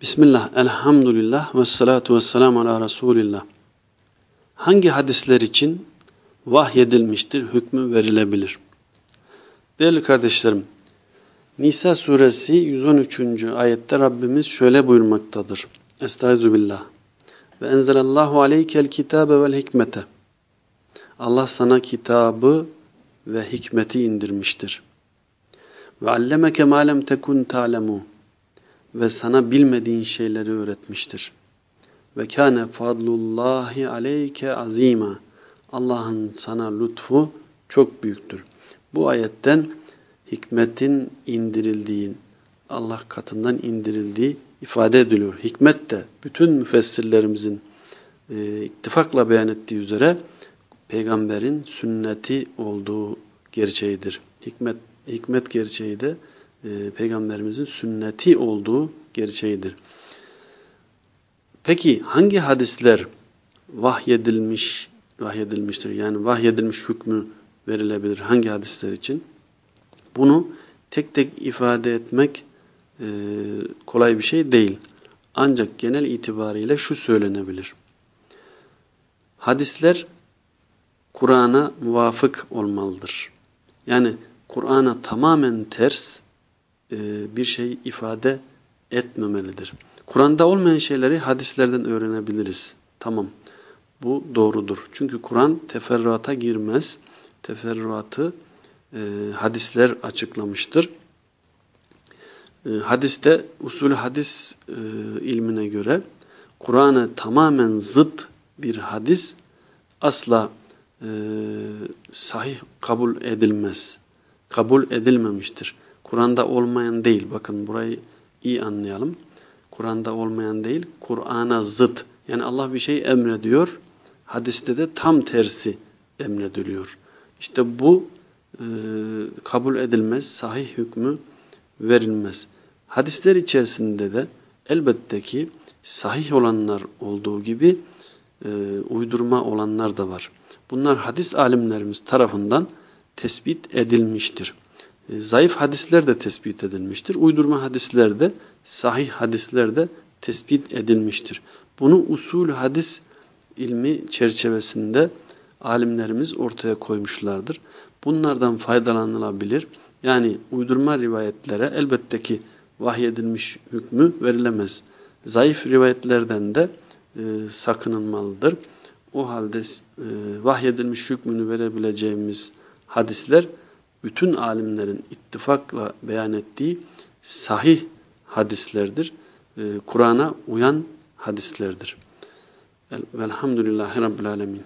Bismillah, elhamdülillah ve salatu ve selamu ala Resulillah. Hangi hadisler için vahyedilmiştir, hükmü verilebilir? Değerli kardeşlerim, Nisa suresi 113. ayette Rabbimiz şöyle buyurmaktadır. Estaizu Ve enzelallahu aleykel kitabe vel hikmete. Allah sana kitabı ve hikmeti indirmiştir. Ve allemeke ma lem tekun ta'lemu ve sana bilmediğin şeyleri öğretmiştir. Ve kâne fadlullahi aleyke azîmâ. Allah'ın sana lütfu çok büyüktür. Bu ayetten hikmetin indirildiği, Allah katından indirildiği ifade ediliyor. Hikmet de bütün müfessirlerimizin e, ittifakla beyan ettiği üzere peygamberin sünneti olduğu gerçeğidir. Hikmet, hikmet gerçeği de e, peygamberimizin sünneti olduğu gerçeğidir. Peki hangi hadisler vahyedilmiş vahyedilmiştir? Yani vahyedilmiş hükmü verilebilir hangi hadisler için? Bunu tek tek ifade etmek e, kolay bir şey değil. Ancak genel itibariyle şu söylenebilir. Hadisler Kur'an'a muvafık olmalıdır. Yani Kur'an'a tamamen ters e, bir şey ifade etmemelidir. Kur'an'da olmayan şeyleri hadislerden öğrenebiliriz. Tamam. Bu doğrudur. Çünkü Kur'an teferruata girmez. Teferruatı e, hadisler açıklamıştır. E, hadiste, usul hadis e, ilmine göre Kur'an'a tamamen zıt bir hadis asla e, sahih kabul edilmez. Kabul edilmemiştir. Kur'an'da olmayan değil. Bakın burayı iyi anlayalım. Kur'an'da olmayan değil, Kur'an'a zıt. Yani Allah bir şey emrediyor, hadiste de tam tersi emrediliyor. İşte bu e, kabul edilmez, sahih hükmü verilmez. Hadisler içerisinde de elbette ki sahih olanlar olduğu gibi e, uydurma olanlar da var. Bunlar hadis alimlerimiz tarafından tespit edilmiştir. E, zayıf hadisler de tespit edilmiştir. Uydurma hadisler de, sahih hadisler de tespit edilmiştir. Bunu usul hadis ilmi çerçevesinde alimlerimiz ortaya koymuşlardır. Bunlardan faydalanılabilir. Yani uydurma rivayetlere elbette ki vahyedilmiş hükmü verilemez. Zayıf rivayetlerden de e, sakınılmalıdır. O halde e, vahyedilmiş hükmünü verebileceğimiz hadisler bütün alimlerin ittifakla beyan ettiği sahih hadislerdir. Ee, Kur'an'a uyan hadislerdir. Velhamdülillahi Rabbil Alemin.